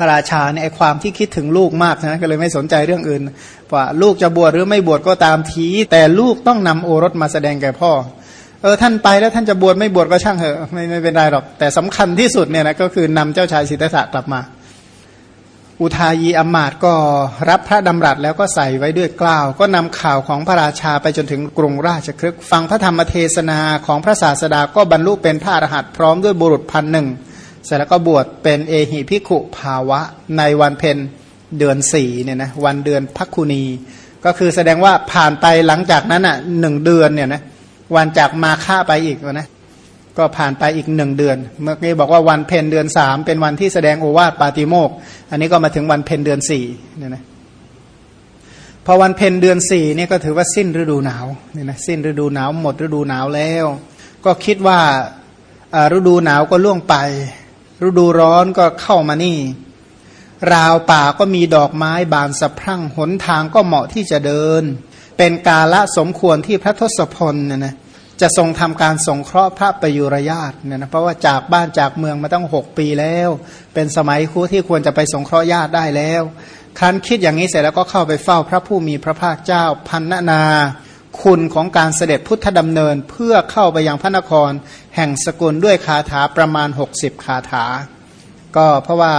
พระราชาเนี่ยความที่คิดถึงลูกมากนะก็เลยไม่สนใจเรื่องอื่น ว่าลูกจะบวชหรือไม่บวชก็ตามที แต่ลูกต้องนำโอรสมาแสดงแก่พ่อเออท่านไปแล้วท่านจะบวชไม่บวชก็ช่างเถอะไม่ไม่เป็นไรหรอก แต่สำคัญที่สุดเนี่ยนะก็คือนำเจ้าชายสิทธัตถะกลับมา อุทายีอมาตก็รับพระดำรัสแล้วก็ใส่ไว้ด้วยกล้าว ก็นำข่าวของพระราชาไปจนถึงกรุงราชครึกฟังพระธรรมเทศนาของพระศาสดาก็บรรลุเป็นพระอรหันต์พร้อมด้วยบุรุษพันหนึ่ง เสร็จแล้วก็บวชเป็นเอหิพิขุภาวะ ในวันเพ็ญเดือนสี่เนี่ยนะวันเดือนพักคุณี ก็คือแสดงว่าผ่านไปหลังจากนั้นอะหนึ่งเดือนเนี่ยนะวันจากมาฆ่าไปอีกนะก็ผ่านไปอีกหนึ่งเดือน เมื่อกี้บอกว่าวันเพ็ญเดือนสามเป็นวันที่แสดงโอวาทปาติโมก อันนี้ก็มาถึงวันเพ็ญเดือนสี่เนี่ยนะพอวันเพ็ญเดือนสี่เนี่ยก็ถือว่าสิ้นฤดูหนาวเนี่ยนะสิ้นฤดูหนาวหมดฤดูหนาวแล้ว ก็คิดว่าฤดูหนาวก็ล่วงไป ฤดูร้อนก็เข้ามานี่ ราวป่าก็มีดอกไม้บานสะพรั่งหนทางก็เหมาะที่จะเดิน เป็นกาละสมควรที่พระทศพลเนี่ยนะจะทรงทำการสงเคราะห์พระประยุรญาตเนี่ยนะเพราะว่าจากบ้านจากเมืองมาตั้งหกปีแล้ว เป็นสมัยคู่ที่ควรจะไปสงเคราะห์ญาติได้แล้วครั้นคิดอย่างนี้เสร็จแล้วก็เข้าไปเฝ้าพระผู้มีพระภาคเจ้าพันนานา คุณของการเสด็จพุทธดำเนินเพื่อเข้าไปยังพระนคร แห่งสกุลด้วยคาถาประมาณ 60 คาถา ก็เพราะว่า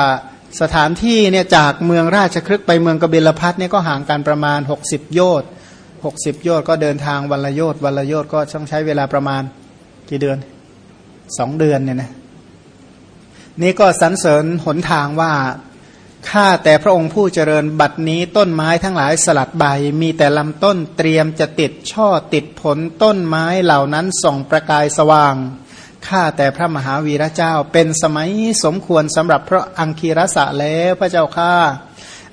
สถานที่เนี่ยจากเมืองราชครึกไปเมืองกบิลพัทเนี่ยก็ห่างกันประมาณ 60 โยชน์60 โยชน์ก็เดินทางวันละโยชน์วันละโยชน์ก็ต้องใช้เวลาประมาณกี่เดือนสองเดือนเนี่ยนะนี่ก็สรรเสริญหนทางว่า ข้าแต่พระองค์ผู้เจริญบัดนี้ต้นไม้ทั้งหลายสลัดใบ มีแต่ลำต้นเตรียมจะติดช่อติดผลต้นไม้เหล่านั้นส่องประกายสว่าง ข้าแต่พระมหาวีระเจ้าเป็นสมัยสมควรสำหรับพระอังคีรสะแล้วพระเจ้าข้า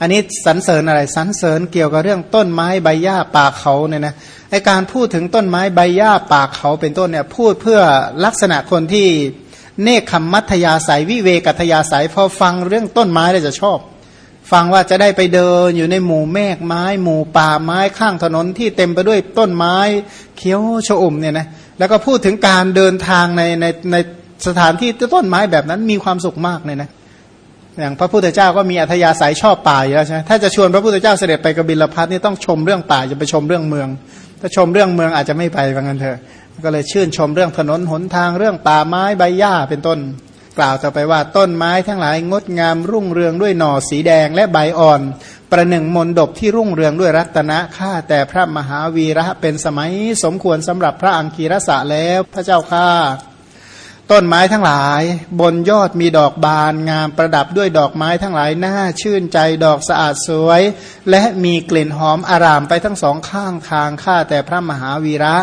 อันนี้สรรเสริญอะไรสรรเสริญเกี่ยวกับเรื่องต้นไม้ใบหญ้าป่าเขาเนี่ยนะไอการพูดถึงต้นไม้ใบหญ้าป่าเขาเป็นต้นเนี่ยพูดเพื่อลักษณะคนที่ เนคขมมัธยาสายวิเวกัตยาสายพอฟังเรื่องต้นไม้เลยจะชอบ ฟังว่าจะได้ไปเดินอยู่ในหมู่เมฆไม้ หมู่ป่าไม้ข้างถนนที่เต็มไปด้วยต้นไม้ เขียวชอุ่มเนี่ยนะแล้วก็พูดถึงการเดินทางในในในสถานที่ต้นไม้แบบนั้นมีความสุขมากเลยนะอย่างพระพุทธเจ้าก็มีอัธยาศัยชอบป่าอยู่แล้วใช่ไหมถ้าจะชวนพระพุทธเจ้าเสด็จไปกบิลพัทนี่ต้องชมเรื่องป่าจะไปชมเรื่องเมือง ถ้าชมเรื่องเมืองอาจจะไม่ไปว่างั้นเถอะ ก็เลยชื่นชมเรื่องถนนหนทางเรื่องป่าไม้ใบหญ้าเป็นต้น กล่าวต่อไปว่าต้นไม้ทั้งหลายงดงามรุ่งเรืองด้วยหน่อสีแดงและใบอ่อน ประหนึ่งมนดบที่รุ่งเรืองด้วยรัตนะข้าแต่พระมหาวีระเป็นสมัยสมควรสำหรับพระอังคีรสะแล้วพระเจ้าข้าต้นไม้ทั้งหลาย บนยอดมีดอกบานงามประดับด้วยดอกไม้ทั้งหลายน่าชื่นใจดอกสะอาดสวย และมีกลิ่นหอมอารามไปทั้งสองข้างทางข้าแต่พระมหาวีระ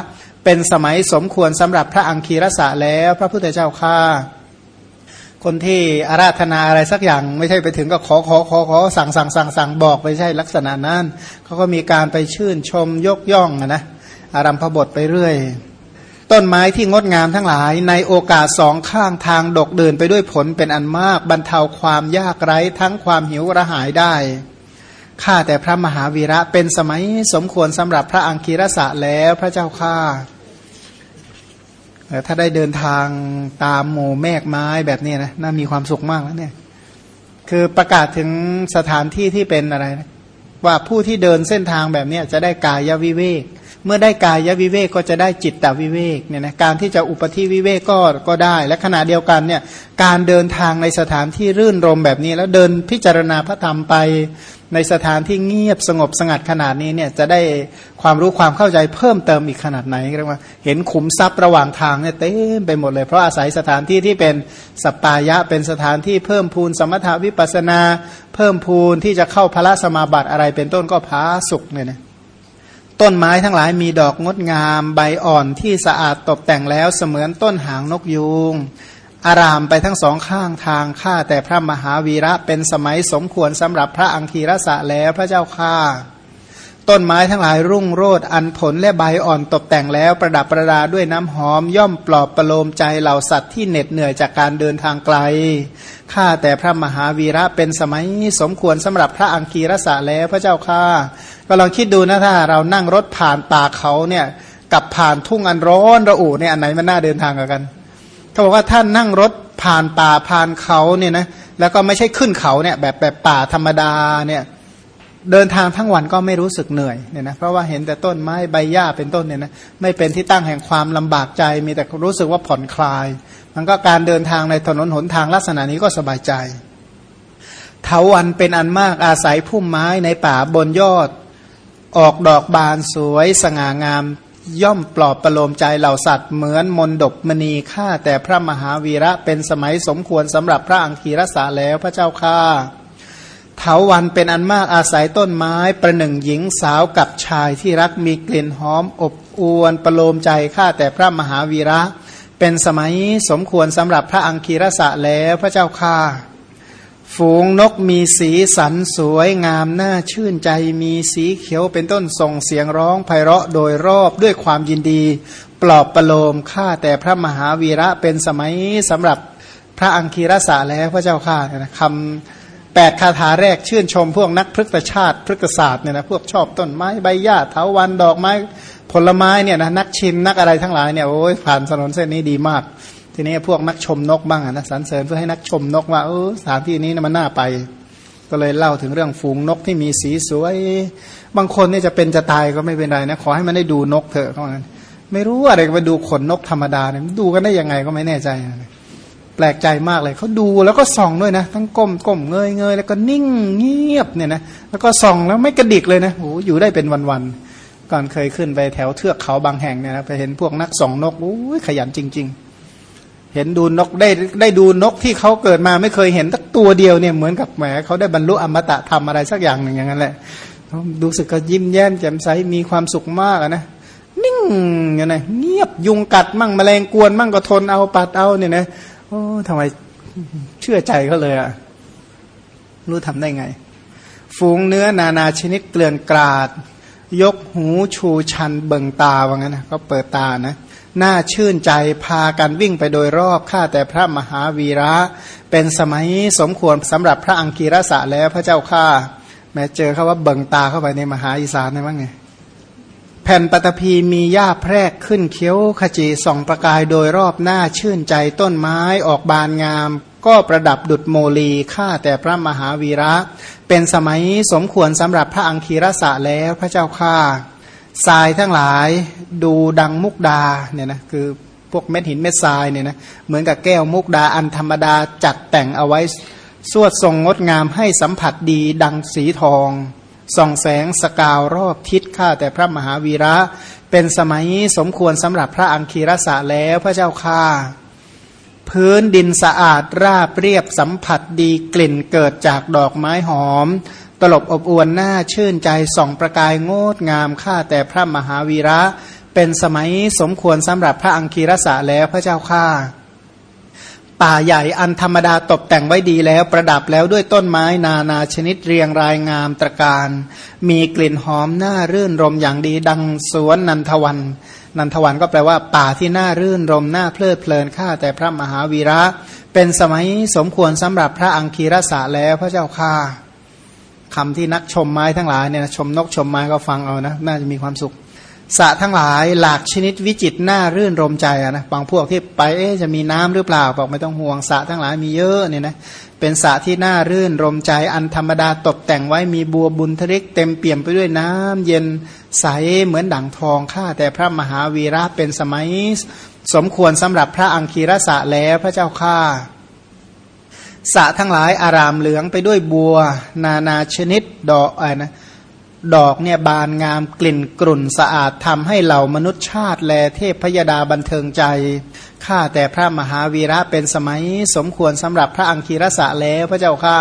เป็นสมัยสมควรสำหรับพระอังคีรสะแล้วพระพุทธเจ้าข้าคนที่อาราธนาอะไรสักอย่างไม่ใช่ไปถึงก็ขอขอขอขอสั่งสั่งสั่งสั่งบอกไปใช่ลักษณะนั้นเขาก็มีการไปชื่นชมยกย่องนะอารัมพบทไปเรื่อย ต้นไม้ที่งดงามทั้งหลาย ในโอกาสสองข้างทางดกเดินไปด้วยผลเป็นอันมากบรรเทาความยากไร้ทั้งความหิวระหายได้ข้าแต่พระมหาวีระเป็นสมัยสมควรสำหรับพระอังคีรสะแล้วพระเจ้าข้า ถ้าได้เดินทางตามหมู่แมกไม้แบบนี้นะน่ามีความสุขมากแล้วเนี่ย คือประกาศถึงสถานที่ที่เป็นอะไรนะว่าผู้ที่เดินเส้นทางแบบนี้จะได้กายวิเวก เมื่อได้กายวิเวกก็จะได้จิตตวิเวกเนี่ยนะการที่จะอุปธิวิเวกก็ก็ได้ และขณะเดียวกันเนี่ยการเดินทางในสถานที่รื่นรมแบบนี้ แล้วเดินพิจารณาพระธรรมไป ในสถานที่เงียบสงบสงัดขนาดนี้เนี่ยจะได้ความรู้ความเข้าใจเพิ่มเติมอีกขนาดไหนเรียกว่าเห็นขุมทรัพย์ระหว่างทางเนี่ยเต็มไปหมดเลยเพราะอาศัยสถานที่ที่เป็นสปายะเป็นสถานที่เพิ่มพูนสมถาวิปัสนา เพิ่มพูนที่จะเข้าพระสมาบัติอะไรเป็นต้นก็พาสุกเนี่ยนะต้นไม้ทั้งหลายมีดอกงดงาม ใบอ่อนที่สะอาดตกแต่งแล้วเสมือนต้นหางนกยูง อารามไปทั้งสองข้างทางข้าแต่พระมหาวีระเป็นสมัยสมควรสำหรับพระอังคีรสะแล้วพระเจ้าข้าต้นไม้ทั้งหลายรุ่งโรดอันผลและใบอ่อนตกแต่งแล้วประดับประดาด้วยน้ำหอมย่อมปลอบประโลมใจเหล่าสัตว์ที่เหน็ดเหนื่อยจากการเดินทางไกล ข้าแต่พระมหาวีระเป็นสมัยสมควรสำหรับพระอังคีรสะแล้วพระเจ้าข้าก็ลองคิดดูนะถ้าเรานั่งรถผ่านป่าเขาเนี่ยกับผ่านทุ่งอันร้อนระอุเนี่ยอันไหนมันน่าเดินทางกัน เขาบอกว่าท่านนั่งรถผ่านป่าผ่านเขาเนี่ยนะแล้วก็ไม่ใช่ขึ้นเขาเนี่ยแบบแบบป่าธรรมดาเนี่ยเดินทางทั้งวันก็ไม่รู้สึกเหนื่อยเนี่ยนะเพราะว่าเห็นแต่ต้นไม้ใบหญ้าเป็นต้นเนี่ยนะไม่เป็นที่ตั้งแห่งความลำบากใจ มีแต่รู้สึกว่าผ่อนคลาย มันก็การเดินทางในถนนหนทางลักษณะนี้ก็สบายใจเถาวันเป็นอันมากอาศัยพุ่มไม้ในป่าบนยอด ออกดอกบานสวยสง่างาม ย่อมปลอบประโลมใจเหล่าสัตว์เหมือนมนดบมณีฆ่าแต่พระมหาวีระเป็นสมัยสมควรสำหรับพระอังคีรสาแล้วพระเจ้าค่าเถาวันเป็นอันมากอาศัยต้นไม้ประหนึ่งหญิงสาวกับชายที่รักมีกลิ่นหอมอบอวนประโลมใจฆ่าแต่พระมหาวีระ เป็นสมัยสมควรสำหรับพระอังคีรสะแล้วพระเจ้าค่า ฝูงนกมีสีสันสวยงามน่าชื่นใจมีสีเขียวเป็นต้นส่งเสียงร้องไพเราะโดยรอบด้วยความยินดี ปลอบประโลมข้าแต่พระมหาวีระเป็นสมัยสำหรับพระอังคีรสะแล้วพระเจ้าข้านะคำแปดคาถาแรกชื่นชมพวกนักพฤกษชาติพฤกษศาสตร์เนี่ยนะพวกชอบต้นไม้ใบหญ้าเถาวันดอกไม้ผลไม้เนี่ยนะนักชิมนักอะไรทั้งหลายเนี่ยโอ้ยผ่านถนนเส้นนี้ดีมาก ทีนี้พวกนักชมนกบ้างนะสรรเสริญเพื่อให้นักชมนกว่าเออสถานที่นี้นะมันน่าไป ก็เลยเล่าถึงเรื่องฝูงนกที่มีสีสวย บางคนเนี่ยจะเป็นจะตายก็ไม่เป็นไรนะขอให้มันได้ดูนกเถอะเขาบอกไม่รู้อะไรไปดูขนนกธรรมดาเนี่ยดูกันได้ยังไงก็ไม่แน่ใจนะแปลกใจมากเลยเขาดูแล้วก็ส่องด้วยนะ ทั้งก้มก้มเงยเงยแล้วก็นิ่งเงียบเนี่ยนะแล้วก็ส่องแล้วไม่กระดิกเลยนะโอ้อยู่ได้เป็นวันๆก่อนเคยขึ้นไปแถวเทือกเขาบางแห่งเนี่ยนะไปเห็นพวกนักส่องนกโอ้ยขยันจริง ๆ เห็นดูนกได้ได้ดูนกที่เขาเกิดมาไม่เคยเห็นสักตัวเดียวเนี่ยเหมือนกับแหมเขาได้บรรลุอมตะทำอะไรสักอย่างหนึ่งอย่างนั้นแหละดูสึกก็ยิ้มแย้มแจ่มใสมีความสุขมากนะนิ่งอย่างไรเงียบยุงกัดมั่งแมลงกวนมั่งก็ทนเอาปัดเอาเนี่ยนะโอ้ทำไมเชื่อใจเขาเลยอะรู้ทำได้ไง ฝูงเนื้อนานาชนิดเกลื่อนกราด ยกหูชูชันเบิ่งตาว่างั้นนะก็เปิดตานะ น่าชื่นใจพากันวิ่งไปโดยรอบข้าแต่พระมหาวีระ เป็นสมัยสมควรสำหรับพระอังคีรสะแล้วพระเจ้าข้าแม้เจอเขาว่าเบิ่งตาเข้าไปในมหาอีสานได้มั้งไงแผ่นปฐพีมีหญ้าแพรกขึ้นเขียวขจีส่องประกายโดยรอบหน้าชื่นใจต้นไม้ออกบานงาม ก็ประดับดุดโมลีข้าแต่พระมหาวีระ เป็นสมัยสมควรสำหรับพระอังคีรสะแล้วพระเจ้าข้า ทรายทั้งหลายดูดังมุกดาเนี่ยนะคือพวกเม็ดหินเม็ดทรายเนี่ยนะเหมือนกับแก้วมุกดาอันธรรมดาจัดแต่งเอาไว้สวดทรงงดงามให้สัมผัสดีดังสีทอง ส่องแสงสกาวรอบทิศข้าแต่พระมหาวีระ เป็นสมัยสมควรสำหรับพระอังคีรสะแล้วพระเจ้าค่าพื้นดินสะอาดราบเรียบสัมผัสดีกลิ่นเกิดจากดอกไม้หอม ลบอบอวนหน้าชื่นใจส่องประกายงดงามข้าแต่พระมหาวีระ เป็นสมัยสมควรสำหรับพระอังคีรสะแล้วพระเจ้าข้าป่าใหญ่อันธรรมดาตกแต่งไว้ดีแล้วประดับแล้วด้วยต้นไม้นานาชนิดเรียงรายงามตรการ มีกลิ่นหอมน่ารื่นรมอย่างดีดังสวนนันทวัน นันทวันก็แปลว่า ป่าที่น่ารื่นรมน่าเพลิดเพลินข้าแต่พระมหาวีระ เป็นสมัยสมควรสำหรับพระอังคีรสะแล้วพระเจ้าข้า คำที่นักชมไม้ทั้งหลายเนี่ยชมนกชมไม้ก็ฟังเอานะน่าจะมีความสุขสระทั้งหลายหลากชนิดวิจิตน่ารื่นรมใจอะนะบางพวกที่ไปเอ๊จะมีน้ำหรือเปล่าบอกไม่ต้องห่วงสระทั้งหลายมีเยอะเนี่ยนะเป็นสระที่น่ารื่นรมใจอันธรรมดาตกแต่งไว้มีบัวบุญทริกเต็มเปี่ยมไปด้วยน้ำเย็นใสเหมือนด่างทองข้าแต่พระมหาวีระเป็นสมัย สมควรสำหรับพระอังคีรสะแล้วพระเจ้าข้า สะทั้งหลายอารามเหลืองไปด้วยบัว นานาชนิดดอกอะไรนะดอกเนี่ยบานงามกลิ่นกลุ่นสะอาดทำให้เหล่ามนุษย์ชาติ แลเทพพยดาบันเทิงใจ ข้าแต่พระมหาวีระเป็นสมัยสมควรสำหรับพระอังคีรสะแล้วพระเจ้าข้า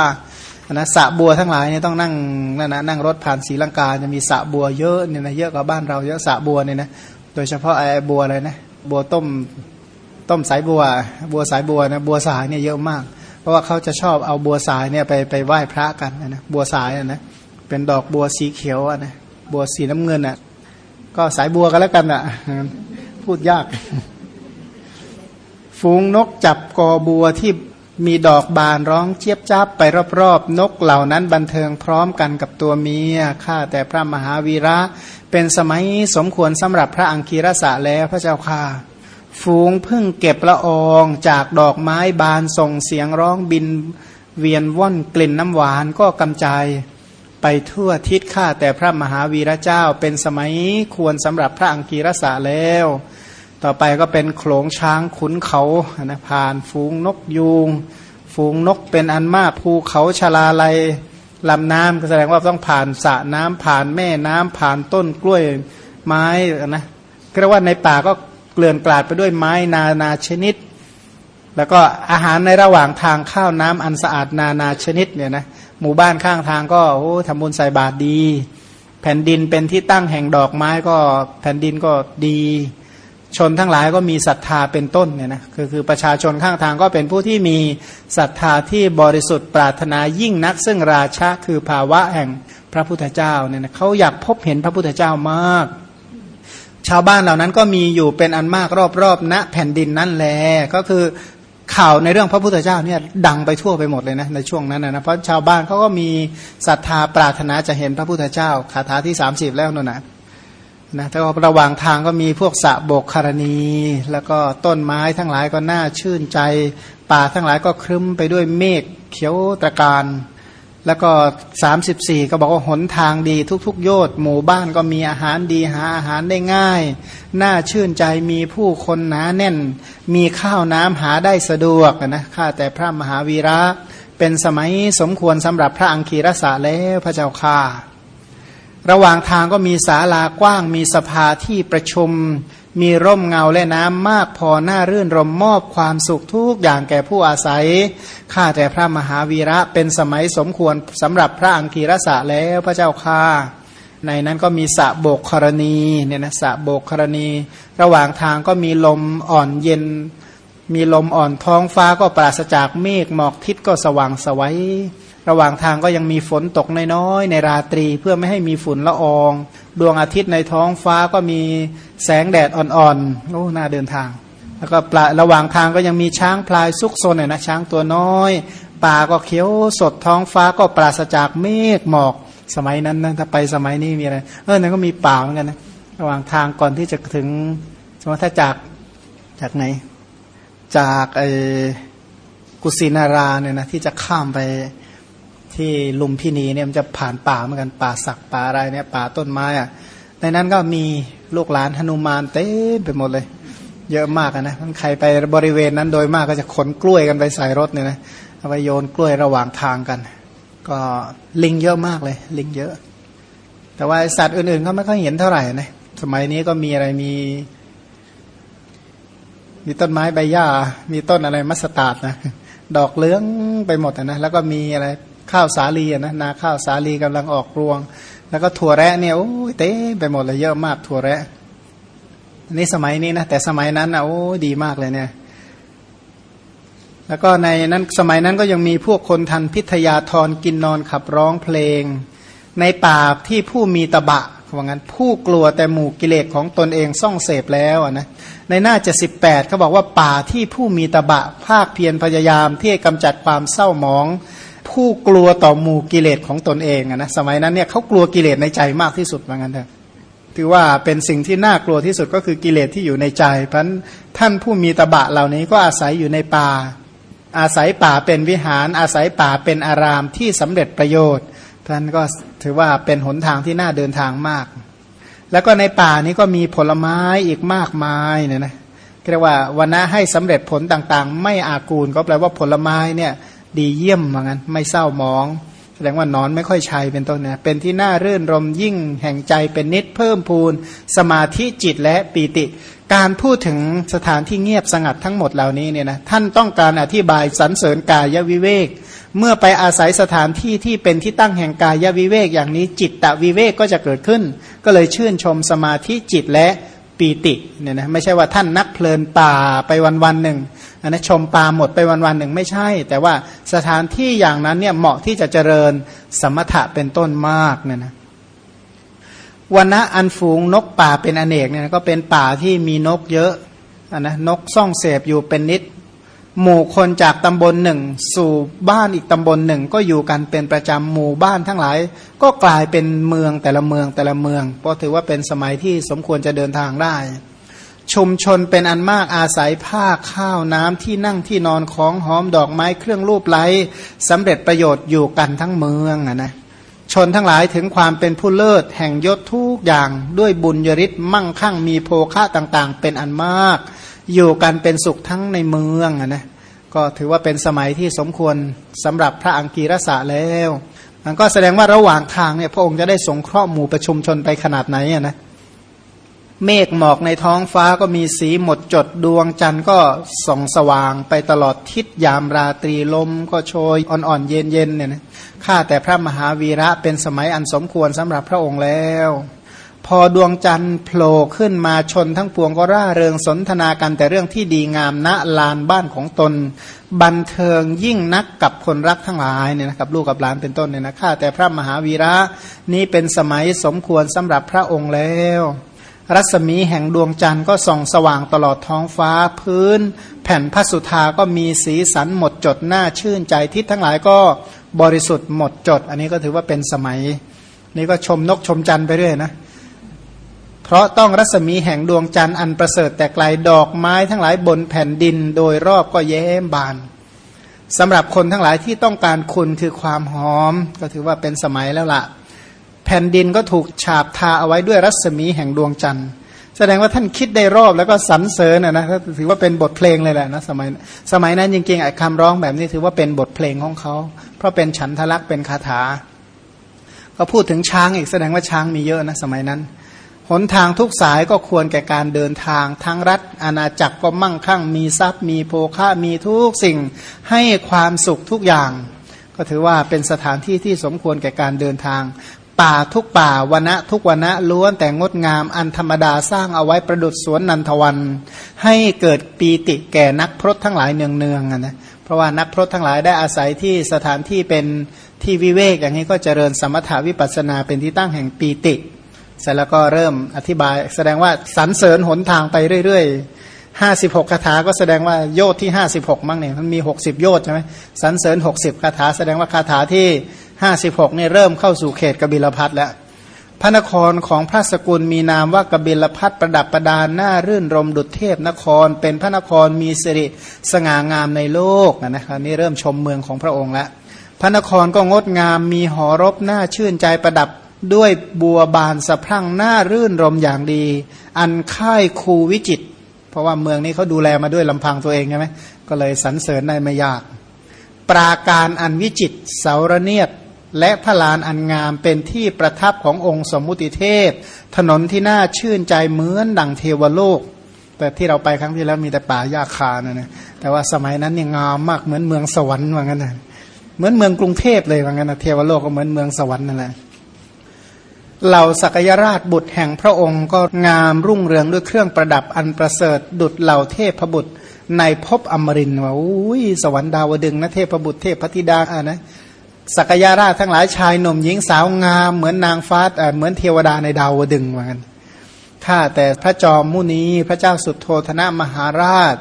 นะสะบัวทั้งหลายเนี่ยต้องนั่งนั่นนะนั่งรถผ่านศรีลังกาจะมีสะบัวเยอะเนี่ยนะเยอะกว่าบ้านเราเยอะสะบัวเนี่ยนะโดยเฉพาะไอ้บัวอะไรนะบัวต้มต้มสายบัว บัวสายบัวนะบัวสายเนี่ยเยอะมาก เพราะว่าเขาจะชอบเอาบัวสายเนี่ยไปไปไหว้พระกันนะบัวสายนะเป็นดอกบัวสีเขียวนะบัวสีน้ำเงินอะ ก็สายบัวกันแล้วกันอะ พูดยาก ฝูงนกจับกอบัวที่มีดอกบานร้องเจี๊ยบจับไปรอบๆ นกเหล่านั้นบันเทิงพร้อมกันกับตัวเมียข้าแต่พระมหาวีระ เป็นสมัยสมควรสำหรับพระอังคีรสะแล้วพระเจ้าค่ะ ฝูงพึ่งเก็บละอองจากดอกไม้บานส่งเสียงร้องบินเวียนว่อนกลิ่นน้ำหวานก็กำจายไปทั่วทิศข้าแต่พระมหาวีระเจ้าเป็นสมัยควรสำหรับพระอังกีรสะแล้ว ต่อไปก็เป็นโขลงช้างขุนเขานะผ่านฝูงนกยูง ฝูงนกเป็นอันมากภูเขาชลาลัยลำน้ำก็แสดงว่าต้องผ่านสระน้ำผ่านแม่น้ำผ่านต้นกล้วยไม้นะเรียกว่าในป่าก็ เกลื่อนกลาดไปด้วยไม้นานาชนิด แล้วก็อาหารในระหว่างทางข้าวน้ำอันสะอาดนานาชนิดเนี่ยนะหมู่บ้านข้างทางก็โอ้ทำบุญใส่บาตรดี แผ่นดินเป็นที่ตั้งแห่งดอกไม้ก็แผ่นดินก็ดี ชนทั้งหลายก็มีศรัทธาเป็นต้นเนี่ยนะคือคือประชาชนข้างทางก็เป็นผู้ที่มีศรัทธาที่บริสุทธิ์ปรารถนายิ่งนัก ซึ่งราชาคือภาวะแห่งพระพุทธเจ้าเนี่ยนะเขาอยากพบเห็นพระพุทธเจ้ามาก ชาวบ้านเหล่านั้นก็มีอยู่เป็นอันมากรอบๆณนะแผ่นดินนั่นแหละก็คือข่าวในเรื่องพระพุทธเจ้าเนี่ยดังไปทั่วไปหมดเลยนะในช่วงนั้นนะเพราะชาวบ้านเขาก็มีศรัทธาปรารถนาจะเห็นพระพุทธเจ้าคาถาที่ 30 แล้วนั่นนะนะแต่ว่าระหว่างทางก็มีพวกสะโบกคารณี แล้วก็ต้นไม้ทั้งหลายก็น่าชื่นใจ ป่าทั้งหลายก็ครึ้มไปด้วยเมฆเขียวตะการ แล้วก็สามสิบสี่ก็บอกว่าหนทางดีทุกๆ โยชน์หมู่บ้านก็มีอาหารดีหาอาหารได้ง่าย น่าชื่นใจมีผู้คนหนาแน่น มีข้าวน้ำหาได้สะดวกนะข้าแต่พระมหาวีระเป็นสมัยสมควรสำหรับพระอังคีรสะแล้วพระเจ้าค่าระหว่างทางก็มีศาลากว้างมีสภาที่ประชุม มีร่มเงาและน้ำมากพอหน้ารื่นรมมอบความสุขทุกอย่างแก่ผู้อาศัย ข้าแต่พระมหาวีระเป็นสมัยสมควรสำหรับพระอังคีรสะแล้วพระเจ้าค่าในนั้นก็มีสะโบกครณีเนี่ยนะสะโบกครณี ระหว่างทางก็มีลมอ่อนเย็น มีลมอ่อนท้องฟ้าก็ปราศจากเมฆหมอกทิศก็สว่างสวัย ระหว่างทางก็ยังมีฝนตกน้อยๆในราตรีเพื่อไม่ให้มีฝุ่นละออง ดวงอาทิตย์ในท้องฟ้าก็มีแสงแดดอ่อนๆโอ้น่าเดินทาง แล้วก็ปลาระหว่างทางก็ยังมีช้างพลายซุกซนเนี่ยนะช้างตัวน้อย ป่าก็เขียวสดท้องฟ้าก็ปราศจากเมฆหมอกสมัยนั้นนะถ้าไปสมัยนี้มีอะไรเออนั่นก็มีป่าเหมือนกันนะระหว่างทางก่อนที่จะถึงสมมติถ้าจากจากไหน จากไอ้กุสินาราเนี่ยนะที่จะข้ามไป ที่ลุมพินีเนี่ยมันจะผ่านป่าเหมือนกันป่าสักป่าอะไรเนี่ยป่าต้นไม้อะในนั้นก็มีลูกหลานหนุมานเต็มไปหมดเลย เยอะมากนะมันใครไปบริเวณนั้นโดยมากก็จะขนกล้วยกันไปใส่รถเนี่ยนะเอาไปโยนกล้วยระหว่างทางกัน ก็ลิงเยอะมากเลย ลิงเยอะ แต่ว่าสัตว์อื่นๆเขาไม่ค่อยเห็นเท่าไหร่นะสมัยนี้ก็มีอะไรมี มีต้นไม้ใบหญ้า มีต้นอะไรมัสตาร์ดนะดอกเลื้องไปหมดนะแล้วก็มีอะไร ข้าวสาลีนะนาข้าวสาลีกำลังออกรวง แล้วก็ถั่วแระเนี่ยโอ้ยเต้ไปหมดเลยเยอะมากถั่วแระนี่สมัยนี้นะแต่สมัยนั้นนะโอ้ดีมากเลยเนี่ย แล้วก็ในนั้นสมัยนั้นก็ยังมีพวกคนทันพิทยาธรกินนอนขับร้องเพลง ในป่าที่ผู้มีตะบะว่างั้นผู้กลัวแต่หมู่กิเลสของตนเองซ่องเสพแล้วนะในหน้าจะสิบแปดเขาบอกว่าป่าที่ผู้มีตะบะภาคเพียรพยายามที่กำจัดความเศร้าหมอง ผู้กลัวต่อหมู่กิเลสของตนเองนะสมัยนั้นเนี่ยเขากลัวกิเลสในใจมากที่สุดเหมือนกันเถอะถือว่าเป็นสิ่งที่น่ากลัวที่สุดก็คือกิเลสที่อยู่ในใจเพราะท่านผู้มีตบะเหล่านี้ก็อาศัยอยู่ในป่า อาศัยป่าเป็นวิหาร อาศัยป่าเป็นอารามที่สำเร็จประโยชน์ ท่านก็ถือว่าเป็นหนทางที่น่าเดินทางมาก แล้วก็ในป่านี้ก็มีผลไม้อีกมากมายเนี่ยนะเรียกว่าวันนะให้สำเร็จผลต่างๆ ไม่อากูลก็แปลว่าผลไม้เนี่ย ดีเยี่ยมเหมือนกันไม่เศร้ามอง แสดงว่านอนไม่ค่อยชัยเป็นต้นเนี่ยเป็นที่น่ารื่นรมยิ่งแห่งใจเป็นนิดเพิ่มพูน สมาธิจิตและปีติ การพูดถึงสถานที่เงียบสงัดทั้งหมดเหล่านี้เนี่ยนะท่านต้องการอธิบายสรรเสริญกายวิเวก เมื่อไปอาศัยสถานที่ที่เป็นที่ตั้งแห่งกายวิเวกอย่างนี้จิตตวิเวกก็จะเกิดขึ้น ก็เลยชื่นชมสมาธิจิตและ ปีติเนี่ยนะไม่ใช่ว่าท่านนักเพลินป่าไปวันวันหนึ่งอันนะชมป่าหมดไปวันวันหนึ่งไม่ใช่ แต่ว่าสถานที่อย่างนั้นเนี่ยเหมาะที่จะเจริญสมถะเป็นต้นมากเนี่ยนะวันนะอันฝูงนกป่าเป็นอเนกเนี่ยก็เป็นป่าที่มีนกเยอะอันนะนกซ่องเสพอยู่เป็นนิด หมู่คนจากตำบลหนึ่ง สู่บ้านอีกตำบลหนึ่ง ก็อยู่กันเป็นประจำหมู่บ้านทั้งหลาย ก็กลายเป็นเมืองแต่ละเมืองแต่ละเมือง เพราะถือว่าเป็นสมัยที่สมควรจะเดินทางได้ ชุมชนเป็นอันมากอาศัยผ้าข้าวน้ำที่นั่งที่นอนของหอมดอกไม้เครื่องรูปไล้สำเร็จประโยชน์อยู่กันทั้งเมืองนะนะ ชนทั้งหลายถึงความเป็นผู้เลิศแห่งยศทุกอย่างด้วยบุญยริศมั่งคั่งมีโภคะต่างๆ เป็นอันมาก อยู่กันเป็นสุขทั้งในเมืองนะก็ถือว่าเป็นสมัยที่สมควรสำหรับพระอังกีรสะแล้วมันก็แสดงว่าระหว่างทางเนี่ยพระองค์จะได้สงเคราะห์หมู่ประชุมชนไปขนาดไหนนะ เมฆหมอกในท้องฟ้าก็มีสีหมดจดดวงจันทร์ก็ส่องสว่างไปตลอดทิศยามราตรีลมก็โชยอ่อนๆเย็นๆเนี่ยนะข้าแต่พระมหาวีระเป็นสมัยอันสมควรสำหรับพระองค์แล้ว พอดวงจันทร์โผล่ขึ้นมาชนทั้งปวงก็ร่าเริงสนทนากันแต่เรื่องที่ดีงามณลานบ้านของตน บันเทิงยิ่งนักกับคนรักทั้งหลายเนี่ยนะครับลูกกับหลานเป็นต้นเนี่ยนะข้าแต่พระมหาวีระนี้เป็นสมัยสมควรสำหรับพระองค์แล้ว รัศมีแห่งดวงจันทร์ก็ส่องสว่างตลอดท้องฟ้าพื้น แผ่นพระสุธาก็มีสีสันหมดจดหน้าชื่นใจทิศทั้งหลายก็บริสุทธิ์หมดจด อันนี้ก็ถือว่าเป็นสมัย นี่ก็ชมนกชมจันทร์ไปเรื่อยนะ เพราะต้องรัศมีแห่งดวงจันทร์อันประเสริฐแต่ไกลดอกไม้ทั้งหลายบนแผ่นดินโดยรอบก็แย้มบานสำหรับคนทั้งหลายที่ต้องการคุณคือความหอม ก็ถือว่าเป็นสมัยแล้วละ่ะ แผ่นดินก็ถูกฉาบทาเอาไว้ด้วยรัศมีแห่งดวงจันทร์ แสดงว่าท่านคิดได้รอบแล้วก็สรรเสริญนะนะถือว่าเป็นบทเพลงเลยแหละนะสมัยสมัยนั้นจริงๆไอ้คำร้องแบบนี้ถือว่าเป็นบทเพลงของเขา เพราะเป็นฉันทลักษ์เป็นคาถา ก็พูดถึงช้างอีกแสดงว่าช้างมีเยอะนะสมัยนั้นหนทางทุกสายก็ควรแก่การเดินทางทั้งรัฐ อาณาจักรก็มั่งคั่งมีทรัพย์ มีโภคะมีทุกสิ่งให้ความสุขทุกอย่าง ก็ถือว่าเป็นสถานที่ที่สมควรแก่การเดินทาง ป่าทุกป่าวันะทุกวันะล้วนแต่งดงามอันธรรมดาสร้างเอาไว้ประดุษสวนนันทวัน ให้เกิดปีติแก่นักพรตทั้งหลายเนืองๆนะเพราะว่านักพรตทั้งหลายได้อาศัยที่สถานที่เป็นที่วิเวกอย่างนี้ก็เจริญสมถาวิปัสนาเป็นที่ตั้งแห่งปีติ เสร็จแล้วก็เริ่มอธิบาย แสดงว่าสรรเสริญหนทางไปเรื่อยๆห้าสิบหกคาถาก็แสดงว่าโยช์ที่ห้าสิบหกมั้งเนี่ยมันมีหกสิบโยช์ใช่ไหมสรรเสริญหกสิบคาถาแสดงว่าคาถาที่ ห้าสิบหกนี่ยเริ่มเข้าสู่เขตกบิลพัทแล้ว พระนครของพระสกุลมีนามว่ากบิลพัทประดับประดานหน้ารื่นรมดุจเทพนคร เป็นพระนครมีสิริสง่างามในโลกนะครับนี่เริ่มชมเมืองของพระองค์แล้วพระนครก็งดงามมีหอรบหน้าชื่นใจประดับด้วยบัวบานสะพรั่งหน้ารื่นรมอย่างดี อันค่ายคูวิจิต เพราะว่าเมืองนี้เขาดูแลมาด้วยลำพังตัวเองใช่ไหมก็เลยสรรเสริญได้ไม่ยาก ปราการอันวิจิตเสาระเนียด และพระลานอันงามเป็นที่ประทับขององค์สมุติเทพ ถนนที่น่าชื่นใจเหมือนดังเทวโลก แต่ที่เราไปครั้งที่แล้วมีแต่ป่าหญ้าคานะนะแต่ว่าสมัยนั้นเนี่ยงามมากเหมือนเมืองสวรรค์ว่างั้นนะเหมือนเมืองกรุงเทพเลยว่างั้นนะเทวโลกก็เหมือนเมืองสวรรค์นั่นแหละเหล่าสักยราชบุตรแห่งพระองค์ก็งามรุ่งเรืองด้วยเครื่องประดับอันประเสริฐ ดุดเหล่าเทพบุตรในภพอมรินว่าอุ้ยสวรรค์ดาวดึงนะเทพบุตรเทพพธิดาอะนะ สักยาราชทั้งหลายชายหนุ่มหญิงสาวงาม เหมือนนางฟ้าเหมือนเทวดาในดาวดึงเหมือนกันข้าแต่พระจอมมุนีพระเจ้าสุดโทธนะมหาราช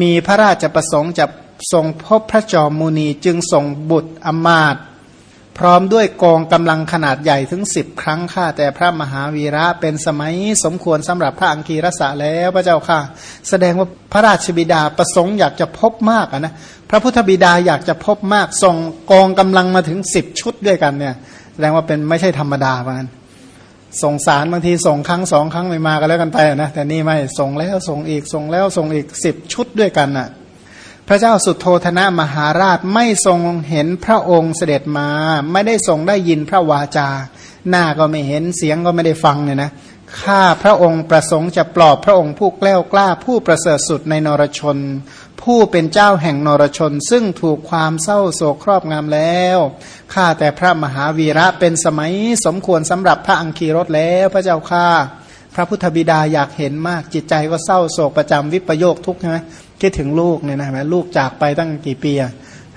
มีพระราชประสงค์จะทรงพบพระจอมมุนีจึงส่งบุตรอมาตพร้อมด้วยกองกำลังขนาดใหญ่ถึงสิบครั้งข้าแต่พระมหาวีระเป็นสมัยสมควรสำหรับพระอังคีรสะแล้วพระเจ้าค่ะ แสดงว่าพระราชบิดาประสงค์อยากจะพบมากนะ พระพุทธบิดาอยากจะพบมากส่งกองกำลังมาถึงสิบชุดด้วยกันเนี่ยแสดงว่าเป็นไม่ใช่ธรรมดาเหมือนกันส่งสารบางทีส่งครั้งสองครั้งไม่มากันแล้วกันไปนะแต่นี่ไม่ส่งแล้วส่งอีกส่งแล้วส่งอีกสิบชุดด้วยกันน่ะพระเจ้าสุดโทธนะมหาราชไม่ทรงเห็นพระองค์เสด็จมา ไม่ได้ทรงได้ยินพระวาจา หน้าก็ไม่เห็นเสียงก็ไม่ได้ฟังเนี่ยนะข้าพระองค์ประสงค์จะปลอบพระองค์ผู้แกล้วกล้าผู้ประเสริฐสุดในนรชน ผู้เป็นเจ้าแห่งนรชน ซึ่งถูกความเศร้าโศกครอบงำแล้วข้าแต่พระมหาวีระเป็นสมัยสมควรสำหรับพระอังคีรสแล้วพระเจ้าข้าพระพุทธบิดาอยากเห็นมากจิตใจก็เศร้าโศกประจำวิปโยคทุกใช่ไหมคิดถึงลูกเนี่ยนะแม่ลูกจากไปตั้งกี่ปี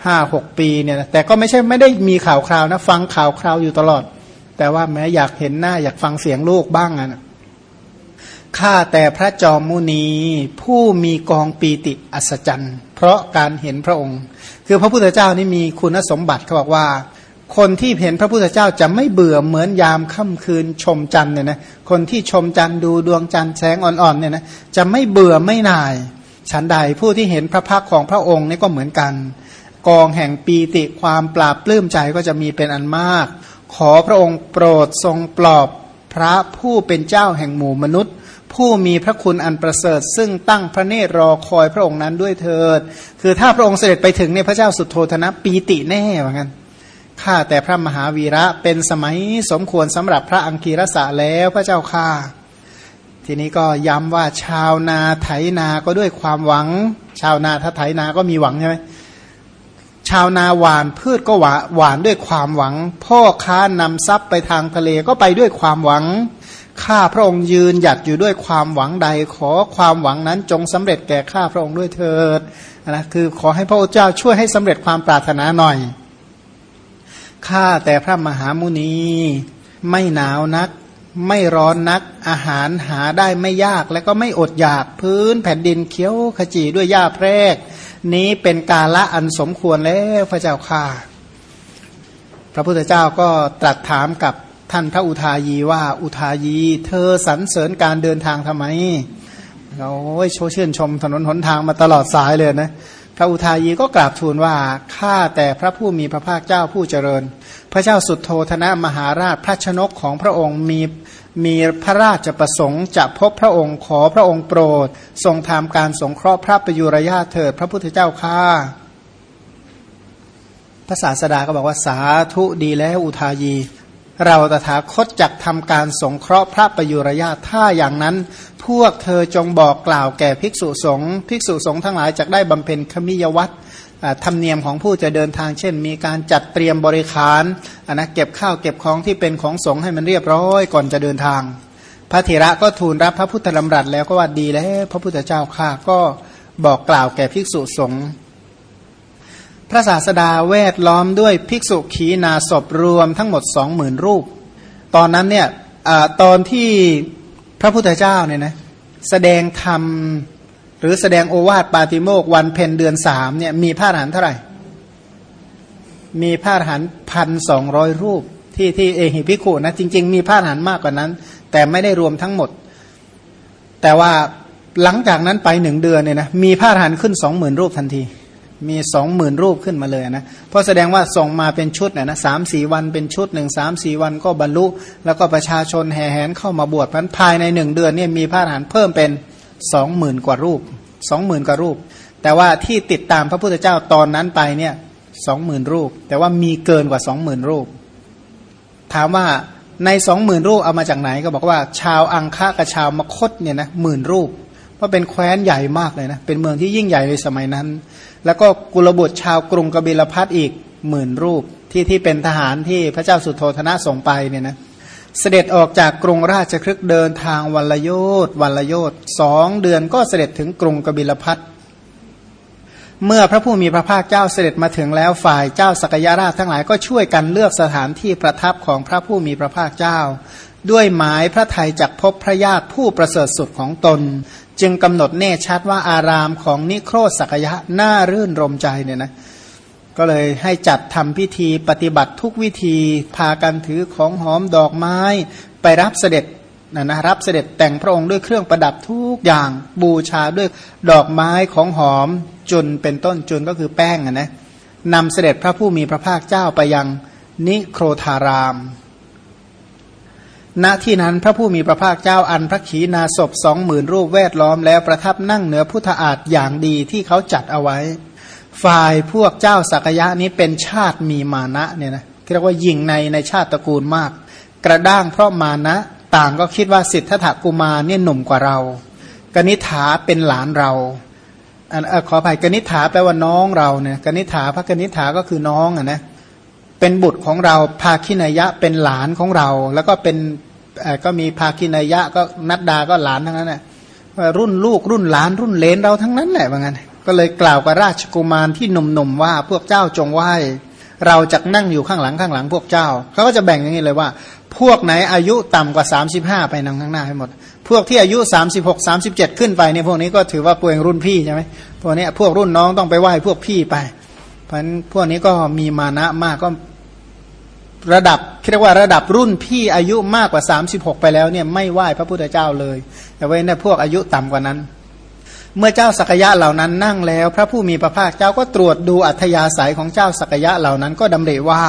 ห้าหกปีเนี่ยแต่ก็ไม่ใช่ไม่ได้มีข่าวคราวนะ ฟังข่าวคราวอยู่ตลอด แต่ว่าแม้อยากเห็นหน้าอยากฟังเสียงลูกบ้างอะ ข้าแต่พระจอมมุนีผู้มีกองปีติอัศจรรย์ เพราะการเห็นพระองค์ คือพระพุทธเจ้านี่มีคุณสมบัติเขาบอกว่า คนที่เห็นพระพุทธเจ้าจะไม่เบื่อเหมือนยามค่ำคืนชมจันทร์เนี่ยนะคนที่ชมจันทร์ดูดวงจันทร์แสงอ่อนๆเนี่ยนะจะไม่เบื่อไม่น่าย ฉันใดผู้ที่เห็นพระพักของพระองค์นี่ก็เหมือนกัน กองแห่งปีติความปราบปลื้มใจก็จะมีเป็นอันมาก ขอพระองค์โปรดทรงปลอบ พระผู้เป็นเจ้าแห่งหมู่มนุษย์ ผู้มีพระคุณอันประเสริฐ ซึ่งตั้งพระเนตรรอคอยพระองค์นั้นด้วยเถิด คือถ้าพระองค์เสด็จไปถึงเนี่ยพระเจ้าสุดโทธนะปีติแน่เหมือนกันข้าแต่พระมหาวีระเป็นสมัยสมควรสำหรับพระอังคีรสะแล้วพระเจ้าข้าทีนี้ก็ย้ำว่าชาวนาไถนาก็ด้วยความหวัง ชาวนาถ้าไถนาก็มีหวังใช่ไหม ชาวนาหวานพืชก็หวาหวานด้วยความหวัง พ่อค้านำทรัพย์ไปทางทะเลก็ไปด้วยความหวังข้าพระองค์ยืนหยัดอยู่ด้วยความหวังใด ขอความหวังนั้นจงสำเร็จแก่ข้าพระองค์ด้วยเถิดนะคือขอให้พระเจ้าช่วยให้สำเร็จความปรารถนาหน่อยข้าแต่พระมหามุนี ไม่หนาวนัก ไม่ร้อนนัก อาหารหาได้ไม่ยากและก็ไม่อดอยากพื้นแผ่นดินเขียวขจีด้วยหญ้าแพรก นี้เป็นกาละอันสมควรแล้วพระเจ้าค่ะ พระพุทธเจ้าก็ตรัสถามกับท่านพระอุทายีว่าอุทายี เธอสรรเสริญการเดินทางทำไมเราโชเชื่นชมถนนหนทางมาตลอดสายเลยนะพระอุทายีก็กราบทูลว่าข้าแต่พระผู้มีพระภาคเจ้าผู้เจริญ พระเจ้าสุดโทธนะมหาราชพระชนกของพระองค์มี มีพระราชประสงค์จะพบพระองค์ขอพระองค์โปรด ทรงทำการสงเคราะห์พระประยุรญาเถิดพระพุทธเจ้าข้าพระศาสดาก็บอกว่าสาธุดีแล้วอุทายี เราตถาคตจักทำการสงเคราะห์พระประยุรญาถ้าอย่างนั้น พวกเธอจงบอกกล่าวแก่ภิกษุสงฆ์ภิกษุสงฆ์ทั้งหลายจะได้บำเพ็ญขมิยวัตร ธรรมเนียมของผู้จะเดินทางเช่น มีการจัดเตรียมบริขารนนะเก็บข้าวเก็บของที่เป็นของสงฆ์ให้มันเรียบร้อยก่อนจะเดินทาง พระเถระก็ทูลรับพระพุทธดำรัสแล้วก็ว่าดีแล้ว พระพุทธเจ้าข้าก็บอกกล่าวแก่ภิกษุสงฆ์พระศาสดาแวดล้อมด้วยภิกษุขีนาศพรวมทั้งหมดสองหมื่นรูป ตอนนั้นเนี่ยอตอนที่พระพุทธเจ้าเนี่ยนะแสดงธรรม หรือแสดงโอวาทปาติโมกวันเพ็ญเดือนสามเนี่ยมีพระอรหันต์เท่าไหร่ มีพระอรหันต์พันสองร้อยรูป ที่ที่เอหิพิคุนะจริง ๆ มีพระอรหันต์มากกว่านั้น แต่ไม่ได้รวมทั้งหมด แต่ว่าหลังจากนั้นไปหนึ่งเดือนเนี่ยนะมีพระอรหันต์ขึ้นสองหมื่นรูปทันที มีสองหมื่นรูปขึ้นมาเลยนะเพราะแสดงว่าส่งมาเป็นชุดนะนะสามสี่วันเป็นชุดหนึ่งสามสี่วันก็บรรลุ แล้วก็ประชาชนแห่แหนเข้ามาบวชพันภายในหนึ่งเดือนเนี่ยมีพระอรหันต์เพิ่มเป็น สองหมื่นกว่ารูปสองหมื่นกว่ารูป แต่ว่าที่ติดตามพระพุทธเจ้าตอนนั้นไปเนี่ยสองหมื่นรูป แต่ว่ามีเกินกว่าสองหมื่นรูป ถามว่าในสองหมื่นรูปเอามาจากไหนก็บอกว่า ชาวอังคะกับชาวมคตเนี่ยนะหมื่นรูปเพราะเป็นแคว้นใหญ่มากเลยนะเป็นเมืองที่ยิ่งใหญ่ในสมัยนั้น แล้วก็กุลบุตรชาวกรุงกบิลพัทอีกหมื่นรูปที่ที่เป็นทหารที่พระเจ้าสุโธธนะส่งไปเนี่ยนะเเสด็จออกจากกรุงราชครึกเดินทางวันละโยต์วันละโยต์สองเดือนก็เสด็จถึงกรุงกบิลพัทเมื่อพระผู้มีพระภาคเจ้าเสด็จมาถึงแล้วฝ่ายเจ้าสกยราชทั้งหลายก็ช่วยกันเลือกสถานที่ประทับของพระผู้มีพระภาคเจ้า ด้วยหมายพระไทยจากพบพระญาติผู้ประเสริฐสุดของตน จึงกำหนดแน่ชัดว่าอารามของนิโครสักยะน่ารื่นรมใจเนี่ยนะ ก็เลยให้จัดทำพิธีปฏิบัติทุกวิธี พากันถือของหอมดอกไม้ ไปรับเสด็จนะนะรับเสด็จแต่งพระองค์ด้วยเครื่องประดับทุกอย่างบูชาด้วยดอกไม้ของหอมจุนเป็นต้นจุนก็คือแป้งนะนำเสด็จพระผู้มีพระภาคเจ้าไปยังนิโครธาราม ณที่นั้นพระผู้มีพระภาคเจ้าอันพระขีณาสพสองหมื่นรูปแวดล้อมแล้วประทับนั่งเหนือพุทธาฏอย่างดีที่เขาจัดเอาไว้ ฝ่ายพวกเจ้าสักยะนี้เป็นชาติมีมานะเนี่ยนะเรียกว่ายิงในในชาติตระกูลมาก กระด้างเพราะมานะ ต่างก็คิดว่าสิทธัตถกุมารเนี่ยหนุ่มกว่าเรา กนิษฐาเป็นหลานเราอันขออภัยกนิษฐาแปลว่าน้องเราเนี่ยกนิษฐาพระกนิษฐาก็คือน้องอะนะเป็นบุตรของเราภาคินายะเป็นหลานของเรา แล้วก็เป็นก็มีภาคินายะก็นัดดาก็หลานทั้งนั้นแหละรุ่นลูกรุ่นหลานรุ่นเลนเราทั้งนั้นแหละว่างั้น ก็เลยกล่าวกับราชกุมารที่หนุ่มๆว่าพวกเจ้าจงไหวเราจะนั่งอยู่ข้างหลังข้างหลังพวกเจ้าเขาก็จะแบ่งอย่างนี้เลยว่า พวกไหนอายุต่ำกว่า 35 ไปนั่งข้างหน้าให้หมด พวกที่อายุ 36 37 ขึ้นไปเนี่ยพวกนี้ก็ถือว่าป่วยรุ่นพี่ใช่ไหมพวกนี้พวกรุ่นน้องต้องไปไหว้พวกพี่ไป เพราะฉะนั้นพวกนี้ก็มีมานะมากก็ระดับเรียกว่าระดับรุ่นพี่อายุมากกว่า 36 ไปแล้วเนี่ยไม่ไหว้พระพุทธเจ้าเลยแต่เว้นแต่พวกอายุต่ำกว่านั้น เมื่อเจ้าสักยะเหล่านั้นนั่งแล้ว พระผู้มีพระภาคเจ้าก็ตรวจดูอัธยาศัยของเจ้าสักยะเหล่านั้นก็ดำริว่า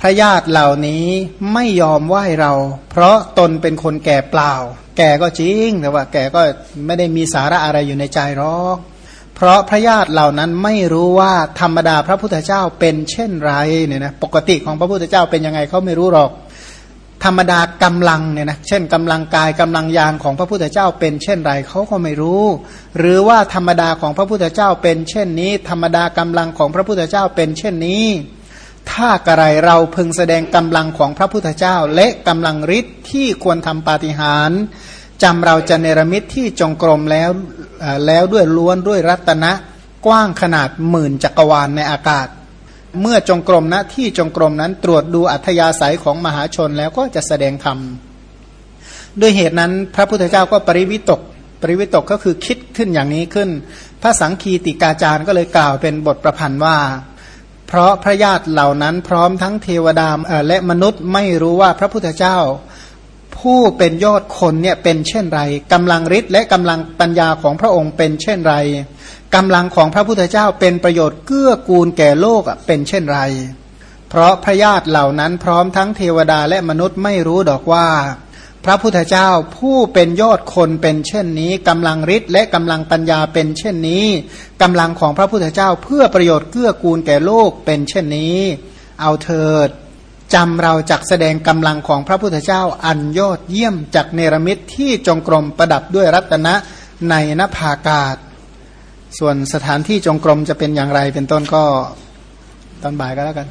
พระญาติเหล่านี้ไม่ยอมไหว้เรา เพราะตนเป็นคนแก่เปล่า แก่ก็จริงแต่ว่า แก่ก็ไม่ได้มีสาระอะไรอยู่ในใจหรอก เพราะพระญาติเหล่านั้นไม่รู้ว่าธรรมดาพระพุทธเจ้าเป็นเช่นไรเนี่ยนะปกติของพระพุทธเจ้าเป็นยังไงเขาไม่รู้หรอก ธรรมดากำลังเนี่ยนะเช่นกำลังกายกำลังยานของพระพุทธเจ้าเป็นเช่นไรเขาก็ไม่รู้ หรือว่าธรรมดาของพระพุทธเจ้าเป็นเช่นนี้ ธรรมดากำลังของพระพุทธเจ้าเป็นเช่นนี้ ถ้ากระไรเราพึงแสดงกำลังของพระพุทธเจ้า และกำลังฤทธิ์ที่ควรทำปาฏิหาริย์จำเราจะเนรมิตที่จงกรมแล้วแล้วด้วยล้วนด้วยรัตนะกว้างขนาดหมื่นจักรวาลในอากาศ เมื่อจงกรมนะที่จงกรมนั้นตรวจดูอัธยาศัยของมหาชนแล้วก็จะแสดงธรรมด้วยเหตุนั้นพระพุทธเจ้าก็ปริวิตก ปริวิตกก็คือคิดขึ้นอย่างนี้ขึ้น พระสังคีติกาจารย์ก็เลยกล่าวเป็นบทประพันธ์ว่า เพราะพระญาติเหล่านั้นพร้อมทั้งเทวดาและมนุษย์ไม่รู้ว่าพระพุทธเจ้า ผู้เป็นยอดคนเนี่ยเป็นเช่นไรกำลังฤทธิ์และกำลังปัญญาของพระองค์เป็นเช่นไร กำลังของพระพุทธเจ้าเป็นประโยชน์เกื้อกูลแก่โลกเป็นเช่นไร เพราะพระญาติเหล่านั้นพร้อมทั้งเทวดาและมนุษย์ไม่รู้ดอกว่า พระพุทธเจ้าผู้เป็นยอดคนเป็นเช่นนี้กำลังฤทธิ์และกำลังปัญญาเป็นเช่นนี้กำลังของพระพุทธเจ้าเพื่อประโยชน์เกื้อกูลแก่โลกเป็นเช่นนี้ เอาเถิดจำเราจักแสดงกำลังของพระพุทธเจ้าอันยอดเยี่ยมจากเนรมิตที่จงกรมประดับด้วยรัตนะในนภากาศ ส่วนสถานที่จงกรมจะเป็นอย่างไรเป็นต้นก็ตอนบ่ายก็แล้วกัน